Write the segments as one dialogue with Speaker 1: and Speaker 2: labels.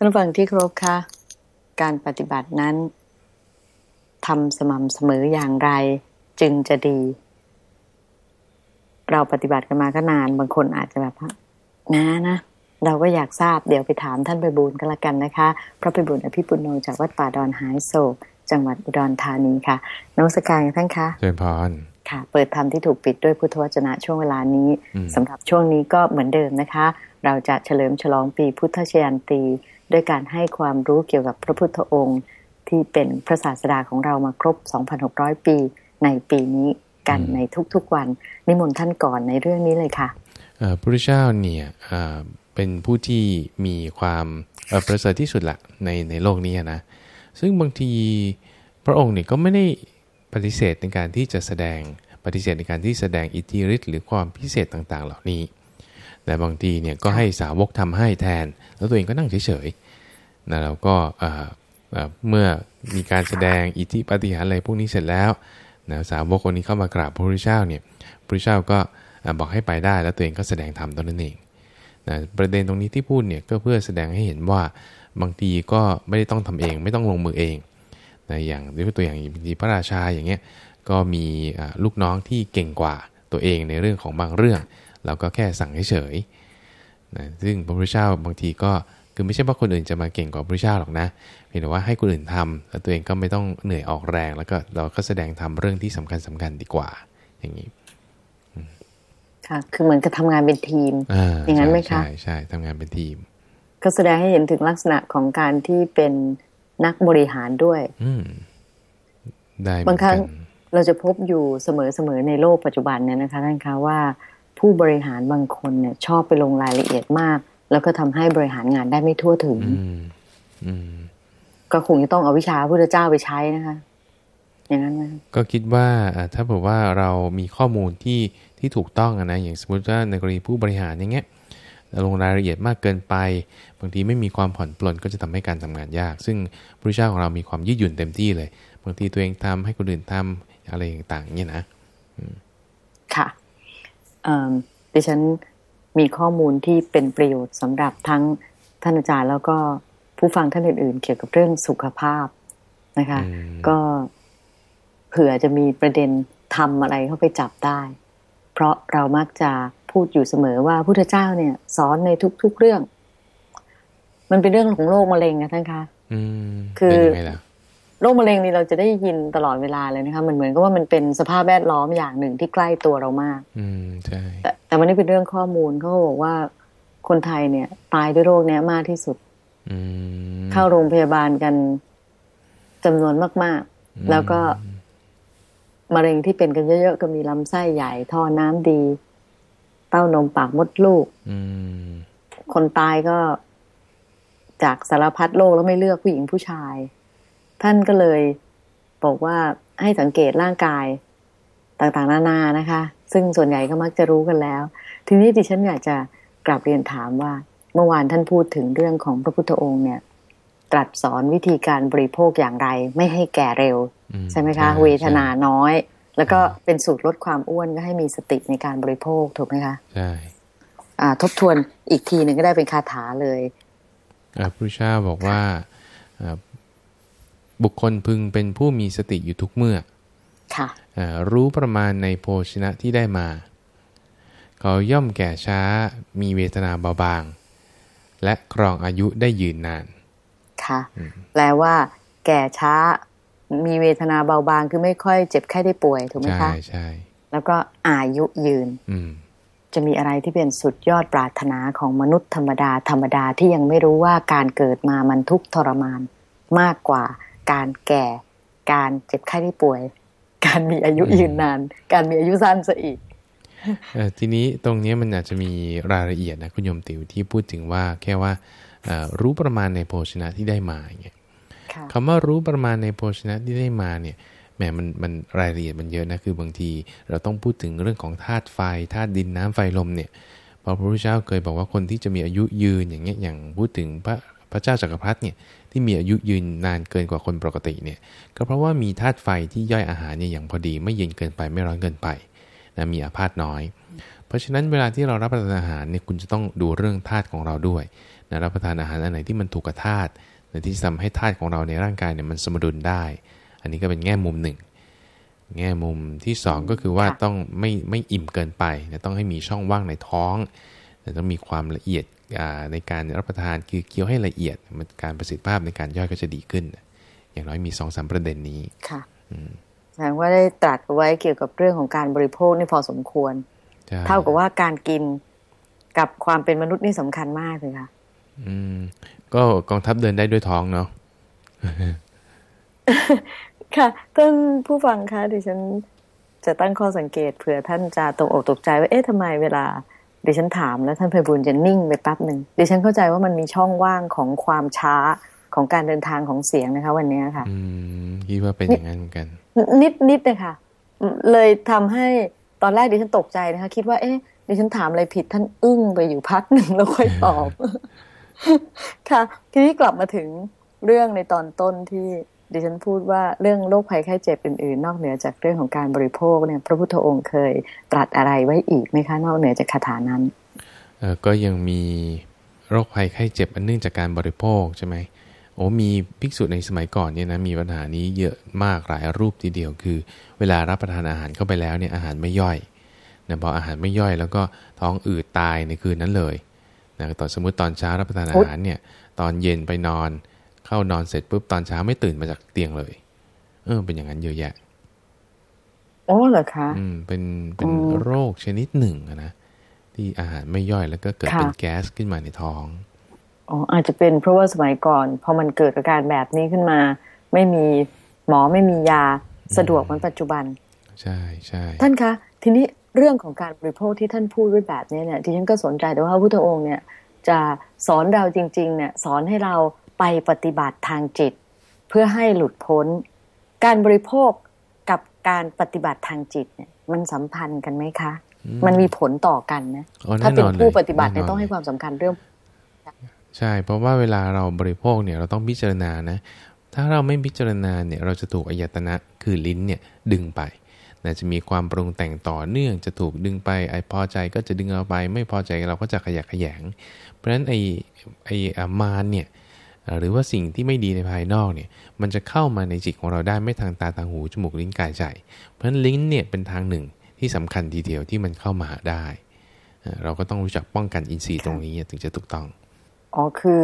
Speaker 1: ท่านฟังที่ครพคะการปฏิบัตินั้นทำสม่ำเสมออย่างไรจึงจะดี เราปฏิบัติกันมาก็นาน บางคนอาจจะแบบว่านะนะเราก็อยากทราบเดี๋ยวไปถามท่านไปบูลก็แล้วกันนะคะพระไปบุญอภิปุโนจากวัดป่าดอนหายโศก จังหวัดอุดรธานีค่ะนวัตการท่านคะ
Speaker 2: เชิญพร
Speaker 1: ค่ะ เปิดธรรมที่ถูกปิดด้วยพุทธวจนะช่วงเวลานี้
Speaker 2: อืม
Speaker 1: สำหรับช่วงนี้ก็เหมือนเดิมนะคะ เราจะเฉลิมฉลองปีพุทธชยันตีด้วยการให้ความรู้เกี่ยวกับพระพุทธองค์ ที่เป็นพระศาสดาของเรามาครบ 2,600 ปีในปีนี้กันในทุกๆวัน นิมนต์ท่านก่อนในเรื่องนี้เลยค่ะ
Speaker 2: เอ่อพระพุทธเจ้าเนี่ยเอ่อเป็นผู้ที่มีความเอ่อประเสริฐที่สุดละในในโลกนี้นะซึ่งบางทีพระองค์เนี่ยก็ไม่ได้ ปฏิเสธในการที่จะแสดงปฏิเสธในการที่แสดงอิทธิฤทธิ์หรือความพิเศษต่างๆ เหล่านี้ แต่บางทีเนี่ยก็ให้สาวกทำให้แทน แล้วตัวเองก็นั่งเฉยๆนะเราก็เมื่อมีการแสดงอิทธิปฏิหารอะไรพวกนี้เสร็จแล้วนะสาวกคนนี้เข้ามากราบพระพุทธเจ้าเนี่ยพระพุทธเจ้าก็บอกให้ไปได้แล้วตัวเองก็แสดงธรรมตอนนั้นเองนะประเด็นตรงนี้ที่พูดเนี่ยก็เพื่อแสดงให้เห็นว่าบางทีก็ไม่ได้ต้องทำเอง ไม่ต้องลงมือเอง นะอย่างยกตัวอย่างบางทีพระราชาอย่างเงี้ยก็มีอ่าลูกน้องที่เก่งกว่าตัวเองในเรื่องของบางเรื่อง เราก็แค่สั่งเฉยๆนะซึ่งพระพุทธเจ้าบางทีก็คือไม่ใช่ว่าคนอื่นจะมาเก่งกว่าพระพุทธเจ้าหรอกนะเพียงแต่ว่าให้คนอื่นทำแล้วตัวเองก็ไม่ต้องเหนื่อยออกแรง แล้วก็เราก็แสดงทำเรื่องที่สำคัญสำคัญดีกว่า อย่างนี้
Speaker 1: ค่ะคือเหมือนกับทำงานเป็นทีม
Speaker 2: อ่า
Speaker 1: อย่างนั้นไหมคะ
Speaker 2: ใช่ใช่ทำงานเป็นทีม
Speaker 1: ก็แสดงให้เห็นถึงลักษณะของการที่เป็น นักบริหารด้วย
Speaker 2: อืมได้เหมื
Speaker 1: บา
Speaker 2: องน
Speaker 1: ครั้
Speaker 2: กั
Speaker 1: ง
Speaker 2: น
Speaker 1: เราจะพบอยู่เสมอๆในโลกปัจจุบันเนี่ยนะคะท่านคะว่าผู้บริหารบางคนเนี่ย ชอบไปลงรายละเอียดมาก แล้วก็ทำให้บริหารงานได้ไม่ทั่วถึง
Speaker 2: อืมอืม
Speaker 1: ก็คงจะต้องเอาวิชาพระพุทธเจ้าไปใช้นะคะ อย่างนั้นไหม
Speaker 2: ก็คิดว่าอ่าถ้าเผื่อว่าเรามีข้อมูลที่ที่ถูกต้องอะนะอย่างสมมติว่าในกรณีผู้บริหารอย่างเงี้ยเรา ลงรายละเอียดมากเกินไป บางทีไม่มีความผ่อนปลนก็จะทำให้การทำงานยาก ซึ่งพระพุทธเจ้าของเรามีความยืดหยุ่นเต็มที่เลย บางทีตัวเองทำให้คนอื่นทำอะไรต่างๆเนี่ยนะ
Speaker 1: ค่ะเอิ่มดิฉันมีข้อมูลที่เป็นประโยชน์สำหรับทั้งท่านอาจารย์แล้วก็ผู้ฟังท่านอื่นๆ เกี่ยวกับเรื่องสุขภาพนะคะ
Speaker 2: อืม
Speaker 1: ก็เผื่อจะมีประเด็นทำอะไรเข้าไปจับได้ เพราะเรามักจะ พูดอยู่เสมอว่าพุทธเจ้าเนี่ย สอนในทุกๆเรื่อง มันเป็นเรื่องของโรคมะเร็งนะท่านคะ
Speaker 2: อืม
Speaker 1: คือ
Speaker 2: เป็นยังไงล่ะ
Speaker 1: โรคมะเร็งนี่เราจะได้ยินตลอดเวลาเลยนะคะมันเหมือนกับว่ามันเป็นสภาพแวดล้อมอย่างหนึ่งที่ใกล้ตัวเรามาก
Speaker 2: อืมใช่
Speaker 1: แต่แต่วันนี้เป็นเรื่องข้อมูลเขาก็บอกว่าคนไทยเนี่ย ตายด้วยโรคเนี้ยมากที่สุด
Speaker 2: อืม
Speaker 1: เข้าโรงพยาบาลกันจำนวนมาก
Speaker 2: อืม
Speaker 1: ๆแล้วก็มะเร็งที่เป็นกันเยอะๆก็มีลำไส้ใหญ่ ท่อน้ำดี เต้านมปากมดลูก
Speaker 2: อืม
Speaker 1: คนตายก็จากสารพัดโรคแล้วไม่เลือกผู้หญิงผู้ชาย ท่านก็เลยบอกว่าให้สังเกตร่างกายต่างๆ นานานะคะ ซึ่งส่วนใหญ่ก็มักจะรู้กันแล้ว ทีนี้ดิฉันอยากจะกลับเรียนถามว่า เมื่อวานท่านพูดถึงเรื่องของพระพุทธองค์เนี่ยตรัสสอนวิธีการบริโภคอย่างไร ไม่ให้แก่เร็ว
Speaker 2: อื
Speaker 1: ใช่ไหมคะ เวทนาน้อย แล้วก็เป็นสูตรลดความอ้วนก็ให้มีสติในการบริโภคถูกไหมคะ
Speaker 2: ใช่
Speaker 1: อ่าทบทวนอีกทีหนึ่งก็ได้เป็นคาถาเลย
Speaker 2: อ่าพระพุทธเจ้าบอกว่าอ่าบุคคลพึงเป็นผู้มีสติอยู่ทุกเมื่อ
Speaker 1: ค่ะ
Speaker 2: อ่ารู้ประมาณในโภชนะที่ได้มา เขาย่อมแก่ช้ามีเวทนาเบาบาง และครองอายุได้ยืนนาน
Speaker 1: ค่ะ
Speaker 2: อืม
Speaker 1: แปลว่า แก่ช้า มีเวทนาเบาบางคือไม่ค่อยเจ็บไข้ได้ป่วยถูกไหม
Speaker 2: ใช่
Speaker 1: คะ
Speaker 2: ใช่
Speaker 1: แล้วก็อายุยืน
Speaker 2: อืม
Speaker 1: จะมีอะไรที่เป็นสุดยอดปรารถนาของมนุษย์ธรรมดาธรรมดาที่ยังไม่รู้ว่าการเกิดมามันทุกข์ทรมานมากกว่า การแก่ การเจ็บไข้ได้ป่วย การมีอายุยืนนาน การมีอายุสั้นซะอีก
Speaker 2: เอ่อทีนี้ตรงเนี้ยมันอาจจะมีรายละเอียดนะคุณโยมติวที่พูดถึงว่าแค่ว่าเอ่อรู้ประมาณในโภชนะที่ได้มาอย่างเงี้ย
Speaker 1: ค่ะ
Speaker 2: คำว่ารู้ประมาณในโภชนะที่ได้มาเนี่ยแหมมันมันรายละเอียดมันเยอะนะคือบางที เราต้องพูดถึงเรื่องของธาตุไฟธาตุดินน้ำไฟลมเนี่ยพระพระพุทธเจ้าเคยบอกว่าคนที่จะมีอายุยืนอย่างเงี้ยอย่างพูดถึงพระพระเจ้าจักรพรรดิเนี่ยที่มีอายุยืนนานเกินกว่าคนปกติเนี่ยก็เพราะว่ามีธาตุไฟที่ย่อยอาหารเนี่ยอย่างพอดี ไม่เย็นเกินไปไม่ร้อนเกินไปนะมีอาพาธน้อย เพราะฉะนั้นเวลาที่เรารับประทานอาหารเนี่ยคุณจะต้องดูเรื่องธาตุของเราด้วยนะรับประทานอาหารอันไหนที่มันถูกกับธาตุ ที่ทำให้ธาตุของเราในร่างกายเนี่ยมันสมดุลได้ อันนี้ก็เป็นแง่มุมหนึ่ง แง่มุมที่ 2 ก็คือว่าต้องไม่ไม่อิ่มเกินไปนะต้องให้มีช่องว่างในท้องต้องมีความละเอียดในการรับประทานคือเคี้ยวให้ละเอียดมันการประสิทธิภาพในการย่อยก็จะดีขึ้น อย่างน้อยมีสองสามประเด็นนี้
Speaker 1: ค่ะแสดงว่าได้ตรัสไว้เกี่ยวกับเรื่องของการบริโภคนี่พอสมควร เท่ากับว่าการกินกับความเป็นมนุษย์นี่สำคัญมากเลยค่ะ
Speaker 2: อืม ก็กองทัพเดินได้ด้วยท้องเนาะ
Speaker 1: ค่ะท่านผู้ฟังคะดิฉันจะตั้งข้อสังเกตเผื่อท่านจะตกอกตกใจว่าเอ๊ะทำไมเวลาดิฉันถามแล้วท่านไพบุญจะนิ่งไปแป๊บหนึ่งดิฉันเข้าใจว่ามันมีช่องว่างของความช้าของการเดินทางของเสียงนะคะ วันนี้ค่ะ
Speaker 2: อืมคิดว่าเป็นอย่างนั้นเหมือนกัน
Speaker 1: นิดนิดเลยค่ะเลยทำให้ตอนแรกดิฉันตกใจนะคะ คิดว่าเอ๊ะดิฉันถามอะไรผิดท่านอึ้งไปอยู่พักหนึ่งแล้วค่อยตอบ ค่ะ ทีนี้กลับมาถึงเรื่องในตอนต้นที่ดิฉันพูดว่าเรื่องโรคภัยไข้เจ็บอื่นๆ นอกเหนือจากเรื่องของการบริโภคเนี่ยพระพุทธองค์เคยตรัสอะไรไว้อีกไหมคะ นอกเหนือจากคาถานั้น
Speaker 2: เออก็ยังมีโรคภัยไข้เจ็บอันเนื่องจากการบริโภคใช่ไหมโอ้มีภิกษุในสมัยก่อนเนี่ยนะมีปัญหานี้เยอะมากหลายรูปทีเดียวคือ เวลารับประทานอาหารเข้าไปแล้วเนี่ยอาหารไม่ย่อยนะพออาหารไม่ย่อยแล้วก็ท้องอืดตายในคืนนั้นเลย นะตอนสมมติตอนเช้ารับประทานอาหารเนี่ย ตอนเย็นไปนอนเข้านอนเสร็จปุ๊บตอนเช้าไม่ตื่นมาจากเตียงเลย เออ เป็นอย่างนั้นเยอะแยะ
Speaker 1: อ๋อเหรอคะ
Speaker 2: อืมเป็นเป็นโรคชนิดหนึ่งนะที่อาหารไม่ย่อยแล้วก็เกิดเป็นแก๊สขึ้นมาในท้อง
Speaker 1: อ๋ออาจจะเป็นเพราะว่าสมัยก่อนพอมันเกิดอาการแบบนี้ขึ้นมา ไม่มีหมอไม่มียาสะดวกเหมือนปัจจุบัน
Speaker 2: ใช่ใช่
Speaker 1: ท่านคะ ทีนี้ เรื่องของการบริโภคที่ท่านพูดด้วยแบบนี้เนี่ยที่ฉันก็สนใจแต่ว่าพระพุทธองค์เนี่ยจะสอนเราจริงๆเนี่ยสอนให้เราไปปฏิบัติทางจิต เพื่อให้หลุดพ้น การบริโภคกับการปฏิบัติทางจิตเนี่ยมันสัมพันธ์กันไหมคะ มันมีผลต่อกันนะถ้าเป็นผู้ปฏิบัติเนี่ยต้องให้ความสำคัญเรื่อง
Speaker 2: ใช่ เพราะว่าเวลาเราบริโภคเนี่ยเราต้องพิจารณานะ ถ้าเราไม่พิจารณาเนี่ยเราจะถูกอายตนะคือลิ้นเนี่ยดึงไป นะจะมีความปรุงแต่งต่อเนื่องจะถูกดึงไปไอพอใจก็จะดึงเราไป ไม่พอใจเราก็จะขยักขยง เพราะฉะนั้นไอไอมารเนี่ยหรือว่าสิ่งที่ไม่ดีในภายนอกเนี่ยมันจะเข้ามาในจิตของเราได้ไม่ทางตาทางหูจมูกลิ้นกายใจ เพราะฉะนั้นลิ้นเนี่ยเป็นทางหนึ่งที่สำคัญทีเดียวที่มันเข้ามาได้ เราก็ต้องรู้จักป้องกันอินทรีย์ตรงนี้ถึงจะถูกต้อง
Speaker 1: อ๋อคือ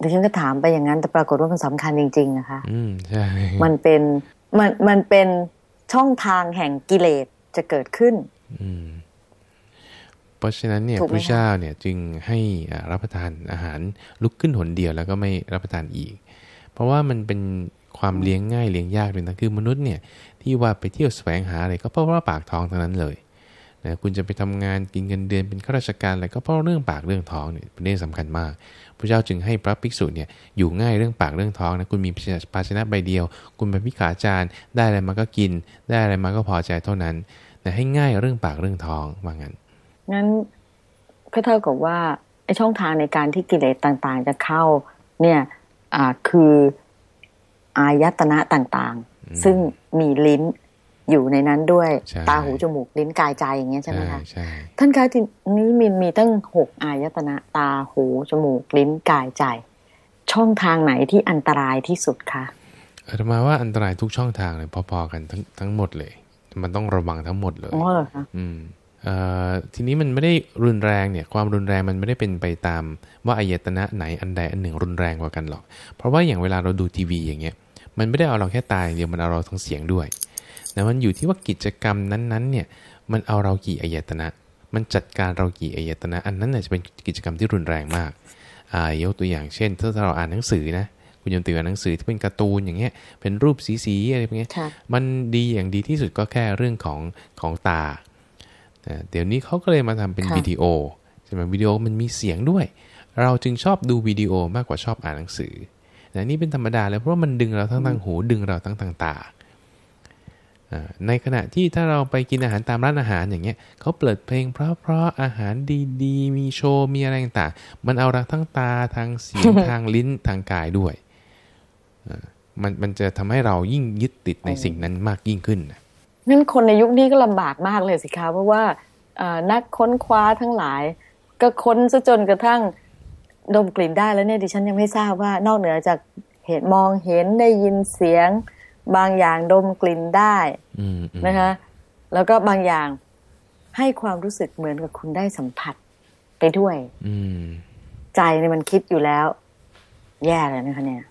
Speaker 1: ดิฉันก็ถามไปอย่างนั้นแต่ปรากฏว่ามันสำคัญจริง ๆ นะคะ
Speaker 2: อืมใช่
Speaker 1: มันเป็นมันมันเป็น ช่องทางแห่งกิเลสจะเกิดขึ้น
Speaker 2: อืมราะฉะนั้นเนี่ยพระเจ้าเนี่ยจึงให้รับประทานอาหารลุกขึ้นหนเดียวแล้วก็ไม่รับประทานอีก เพราะว่ามันเป็นความเลี้ยงง่ายเลี้ยงยากเลยนะคือมนุษย์เนี่ยที่ว่าไปเที่ยวแสวงหาอะไรก็เพราะว่าปากท้องทั้งนั้นเลย นะคุณจะไปทำงานกินเงินเดือนเป็นข้าราชการอะไรก็เพราะเรื่องปากเรื่องท้องเนี่ยเป็นเรื่องสำคัญมาก พระเจ้าจึงให้พระภิกษุเนี่ยอยู่ง่ายเรื่องปากเรื่องท้องนะคุณมีภาชนะใบเดียว คุณเป็นพิขาจารย์ ได้อะไรมาก็กิน ได้อะไรมาก็พอใจเท่านั้นแต่ให้ง่ายเรื่องปากเรื่องท้องว่างั้น
Speaker 1: งั้นก็เท่ากับว่าไอ้ช่องทางในการที่กิเลสต่างๆ จะเข้าเนี่ยอ่าคืออายตนะต่างๆ ซึ่งมีลิ้น อยู่ในนั้นด้วยตาหูจมูกลิ้นกายใจอย่างเงี้ยใช่ไหมคะท่านคะทีนี้มีมีตั้งหกอายตนะตาหูจมูกลิ้นกายใจ ช่องทางไหนที่อันตรายที่สุดคะ
Speaker 2: อาตมาว่าอันตรายทุกช่องทางเลยพอๆกันทั้งทั้งหมดเลย มันต้องระวังทั้งหมดเลย
Speaker 1: อ๋อเหรอคะ
Speaker 2: อืมทีนี้มันไม่ได้รุนแรงเนี่ยความรุนแรงมันไม่ได้เป็นไปตาม ว่าอายตนะไหนอันใดอันหนึ่งรุนแรงกว่ากันหรอก เพราะว่าอย่างเวลาเราดูทีวีอย่างเงี้ยมันไม่ได้เอาเราแค่ตายเดียวมันเอาเราทั้งเสียงด้วย แต่มันอยู่ที่ว่ากิจกรรมนั้นๆเนี่ยมันเอาเรากี่อายตนะ มันจัดการเรากี่อายตนะ อันนั้นจะเป็นกิจกรรมที่รุนแรงมากอ่ายกตัวอย่างเช่น ถ้าเราอ่านหนังสือนะคุณยมติวอ่านหนังสือที่เป็นการ์ตูนอย่างเงี้ยเป็นรูปสีๆอะไรพวกนี้มันดีอย่างดีที่สุดก็แค่เรื่องของของตาเดี๋ยวนี้เขาก็เลยมาทำเป็นวิดีโอใช่ไหมวิดีโอมันมีเสียงด้วย เราจึงชอบดูวิดีโอมากกว่าชอบอ่านหนังสือแต่นี่เป็นธรรมดาเลยเพราะมันดึงเราทั้งทางหูดึงเราทั้งทางตา ในขณะที่ถ้าเราไปกินอาหารตามร้านอาหารอย่างเงี้ยเขาเปิดเพลงเพราะๆอาหารดีๆ มีโชว์มีอะไรต่างๆ มันเอาเราทั้งตาทางเสียงทางลิ้นทางกายด้วยมันมันจะทำให้เรายิ่งยึดติดในสิ่งนั้นมากยิ่งขึ้น
Speaker 1: นั่นคนในยุคนี้ก็ลำบากมากเลยสิคะเพราะว่านักค้นคว้าทั้งหลาย ก็ค้นซะจนกระทั่งดมกลิ่นได้แล้วเนี่ยดิฉันยังไม่ทราบว่านอกเหนือจากเห็นมองเห็นได้ยินเสียง บางอย่างดมกลิ่นได้นะคะแล้วก็บางอย่างให้ความรู้สึกเหมือนกับคุณได้สัมผัสไปด้วยใจเนี่ยมันคิดอยู่แล้ว แย่เลยนะคะเนี่ย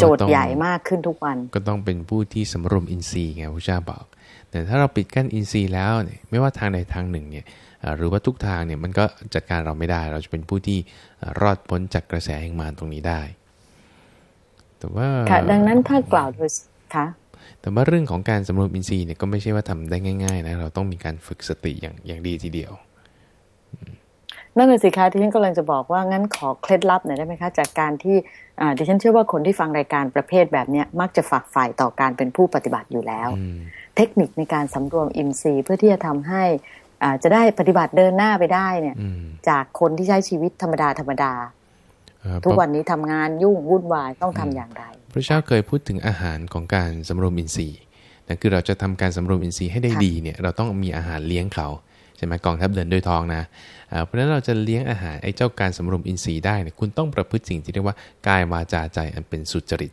Speaker 1: โจทย์ใหญ่มากขึ้นทุกวัน
Speaker 2: ก็ต้องเป็นผู้ที่สำรวมอินทรีย์ไงพระเจ้าบอก แต่ถ้าเราปิดกั้นอินทรีย์แล้วเนี่ยไม่ว่าทางใดทางหนึ่งเนี่ยหรือว่าทุกทางเนี่ยมันก็จัดการเราไม่ได้ เราจะเป็นผู้ที่รอดพ้นจากกระแสแห่งมารตรงนี้ได้ แต่ว่า
Speaker 1: ค่ะดังนั้นถ้ากล่าวโดยค่ะ
Speaker 2: แต่ว่าเรื่องของการสำรวมอินทรีย์เนี่ยก็ไม่ใช่ว่าทำได้ง่าย ๆ นะ เราต้องมีการฝึกสติอย่างอย่างดีทีเดียว
Speaker 1: นั่นเลยสิคะที่ฉันกำลังจะบอกว่างั้นขอเคล็ดลับหน่อยได้ไหมคะ จากการที่ดิฉันเชื่อว่าคนที่ฟังรายการประเภทแบบนี้มักจะฝักใฝ่ต่อการเป็นผู้ปฏิบัติอยู่แล้ว เทคนิคในการสำรวมอินทรีย์เพื่อที่จะทำให้จะได้ปฏิบัติเดินหน้าไปได้เนี่ยจากคนที่ใช้ชีวิตธรรมดาธรรมดา ทุกวันนี้ทำงานยุ่งวุ่นวายต้องทำอย่างไร
Speaker 2: พระเจ้าเคยพูดถึงอาหารของการสำรวมอินทรีย์นั่นคือเราจะทำการสำรวมอินทรีย์ให้ได้ดีเนี่ยเราต้องมีอาหารเลี้ยงเขาใช่ไหมกองทัพเดินด้วยท้องนะเพราะฉะนั้นเราจะเลี้ยงอาหารไอ้เจ้าการสำรวมอินทรีย์ได้เนี่ยคุณต้องประพฤติสิ่งที่เรียกว่ากายวาจาใจอันเป็นสุจริต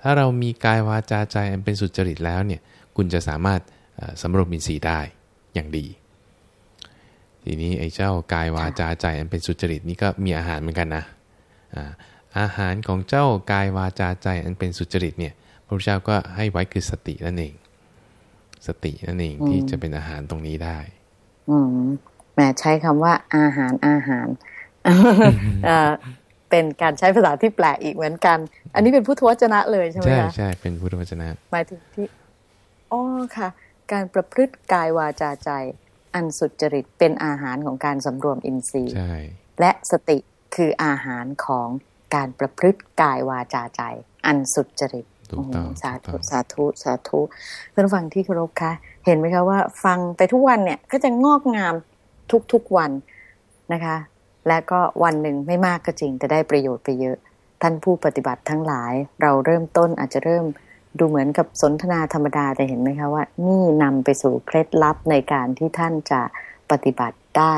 Speaker 2: ถ้าเรามีกายวาจาใจอันเป็นสุจริตแล้วเนี่ยคุณจะสามารถสำรวมอินทรีย์ได้อย่างดี ทีนี้ไอ้เจ้ากายวาจาใจอันเป็นสุจริตนี่ก็มีอาหารเหมือนกันนะ อาหารของเจ้ากายวาจาใจอันเป็นสุจริตเนี่ยพระพุทธเจ้าก็ให้ไว้คือสตินั่นเอง สตินั่นเองที่จะเป็นอาหารตรงนี้ได้
Speaker 1: อืมแหมใช้คำว่าอาหารอาหารเป็นการใช้ภาษาที่แปลกอีกเหมือนกัน อันนี้เป็นพุทธวจนะเลยใช่ไหม
Speaker 2: คะใช่ใช่เป็นพุทธวจนะ
Speaker 1: หมายถึงที่อ๋อค่ะ การประพฤติกายวาจาใจ อันสุจริตเป็นอาหารของการสำรวมอินทรีย์และสติคืออาหารของ การประพฤติกายวาจาใจ อันสุจริตสาธุสาธุสาธุเพื่อนฟังที่เคารพคะเห็นไหมคะว่า ฟังไปทุกวันเนี่ยก็จะงอกงามทุกๆวันนะคะ และก็วันหนึ่งไม่มากก็จริงแต่ได้ประโยชน์ไปเยอะ ท่านผู้ปฏิบัติทั้งหลาย เราเริ่มต้นอาจจะเริ่มดูเหมือนกับสนทนาธรรมดาแต่เห็นไหมคะว่า นี่นำไปสู่เคล็ดลับในการที่ท่านจะปฏิบัติได้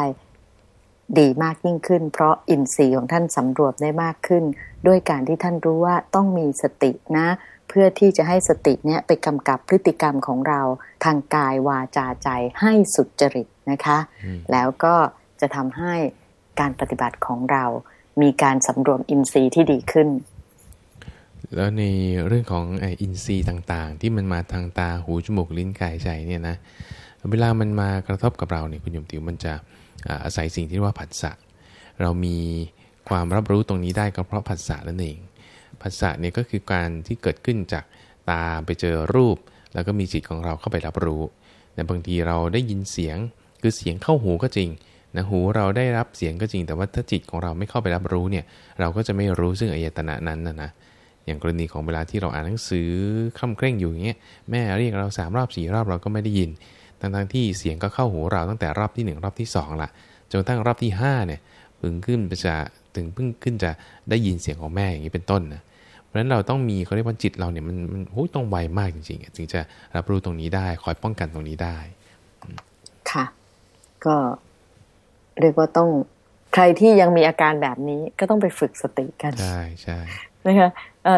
Speaker 1: ดีมากยิ่งขึ้น เพราะอินทรีย์ของท่านสำรวจได้มากขึ้น ด้วยการที่ท่านรู้ว่าต้องมีสตินะ เพื่อที่จะให้สติเนี้ยไปกำกับพฤติกรรมของเราทางกายวาจาใจให้สุจริตนะคะ แล้วก็จะทำให้การปฏิบัติของเรา มีการสำรวมอินทรีย์ที่ดีขึ้น
Speaker 2: แล้วในเรื่องของอินทรีย์ต่างๆ ที่มันมาทางตาหูจมูกลิ้นกายใจเนี่ยนะเวลามันมากระทบกับเราเนี่ยคุณยมติวมันจะ อาศัยสิ่งที่เรียกว่าผัสสะเรามีความรับรู้ตรงนี้ได้ก็เพราะผัสสะนั่นเองผัสสะเนี่ยก็คือการที่เกิดขึ้นจากตาไปเจอรูป แล้วก็มีจิตของเราเข้าไปรับรู้แต่บางทีเราได้ยินเสียงคือเสียงเข้าหูก็จริงนะหูเราได้รับเสียงก็จริง แต่ว่าถ้าจิตของเราไม่เข้าไปรับรู้เนี่ยเราก็จะไม่รู้ซึ่งอายตนะนั้นนะนะอย่างกรณีของเวลาที่เราอ่านหนังสือค่ำเคร่งอยู่อย่างเงี้ยแม่เรียกเราสามรอบสี่รอบเราก็ไม่ได้ยิน ทั้งทั้งที่เสียงก็เข้าหูเราตั้งแต่รอบที่ 1 รอบที่2ละจนตั้งรอบที่5เนี่ยพึงขึ้นจะถึงเพิ่งขึ้นจะได้ยินเสียงของแม่อย่างนี้เป็นต้นนะเพราะฉะนั้นเราต้องมีเขาเรียกว่าจิตเราเนี่ยมันมันโอ้ยต้องไวมากจริงๆถึงจะรับรู้ตรงนี้ได้คอยป้องกันตรงนี้ได้
Speaker 1: ค่ะ ก็เรียกว่าต้องใครที่ยังมีอาการแบบนี้ก็ต้องไปฝึกสติกัน
Speaker 2: ใช่ใช่
Speaker 1: นะคะ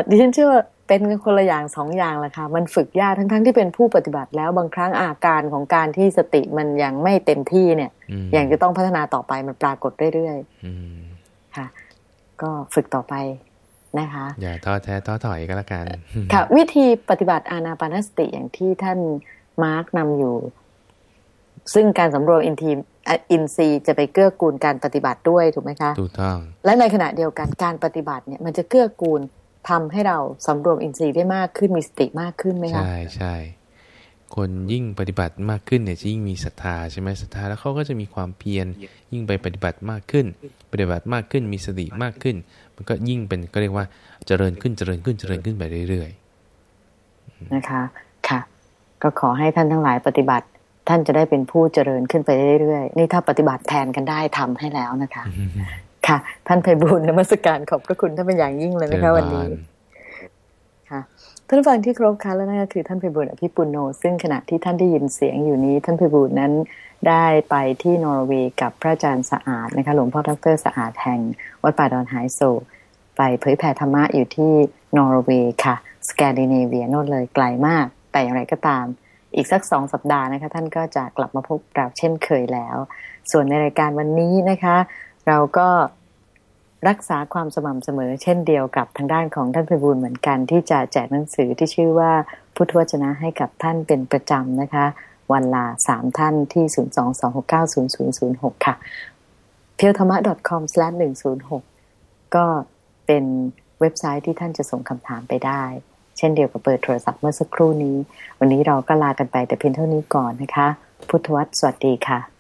Speaker 1: ดิฉันเชื่อว่า เป็นคนละอย่างสองอย่างแหละค่ะ มันฝึกยากทั้งๆทที่เป็นผู้ปฏิบัติแล้วบางครั้งอาการของการที่สติมันยังไม่เต็มที่เนี่ย อย่างจะต้องพัฒนาต่อไปมันปรากฏเรื่อยๆค่ะ ก็ฝึกต่อไปนะคะ
Speaker 2: อย่าท้อแท้ท้อถอยก็แล้วกัน
Speaker 1: ค่ะ วิธีปฏิบัติอานาปานสติอย่างที่ท่านมาร์กนำอยู่ ซึ่งการสำรวมอินทีอินซีจะไปเกื้อกูลการปฏิบัติด้วยถูกไหมคะ
Speaker 2: ถูกต้อง
Speaker 1: และในขณะเดียวกันการปฏิบัติเนี่ยมันจะเกื้อกูล ทำให้เราสำรวมอินทรีย์ได้มากขึ้นมีสติมากขึ้นไหมคะ
Speaker 2: ใช่ใช่คนยิ่งปฏิบัติมากขึ้นเนี่ยจะยิ่งมีศรัทธาใช่ไหมศรัทธาแล้วเขาก็จะมีความเพียรยิ่งไปปฏิบัติมากขึ้น ปฏิบัติมากขึ้นมีสติมากขึ้น มันก็ยิ่งเป็นก็เรียกว่าเจริญขึ้นเจริญขึ้นเจริญขึ้นไปเรื่อย
Speaker 1: ๆนะคะค่ะ ก็ขอให้ท่านทั้งหลายปฏิบัติท่านจะได้เป็นผู้เจริญขึ้นไปเรื่อยๆนี่ถ้าปฏิบัติแทนกันได้ทำให้แล้วนะคะ ค่ะ ท่านไพบุญนมัสการขอบพระคุณท่านเป็นอย่างยิ่งเลยนะคะวันนี้ค่ะท่านฟังที่ครบค่ะแล้วนั่นก็คือท่านพิบูลอภิปุโน ซึ่งขณะที่ท่านได้ยินเสียงอยู่นี้ ท่านพิบูลนั้นได้ไปที่นอร์เวย์กับพระอาจารย์สะอาดนะคะหลวงพ่อดรสะอาดแห่งวัดป่าดอนหายโศก ไปเผยแผ่ธรรมะอยู่ที่นอร์เวย์ค่ะ สแกนดิเนเวียโน่นเลยไกลมาก แต่อย่างไรก็ตาม อีกสักสองสัปดาห์นะคะ ท่านก็จะกลับมาพบเราเช่นเคยแล้ว ส่วนในรายการวันนี้นะคะ เราก็ รักษาความสม่ำเสมอ เช่นเดียวกับทางด้านของท่านพิบูลเหมือนกันที่จะแจกหนังสือที่ชื่อว่าพุทธวจนะให้กับท่านเป็นประจำนะคะ วันละสามท่านที่ 022690006 ค่ะ p e e l t h a m a c o m 106ก็เป็นเว็บไซต์ที่ท่านจะส่งคำถามไปได้ เช่นเดียวกับเบอร์โทรศัพท์เมื่อสักครู่นี้ วันนี้เราก็ลากันไปแต่เพียงเท่านี้ก่อนนะคะ พุทธวัตรสวัสดีค่ะ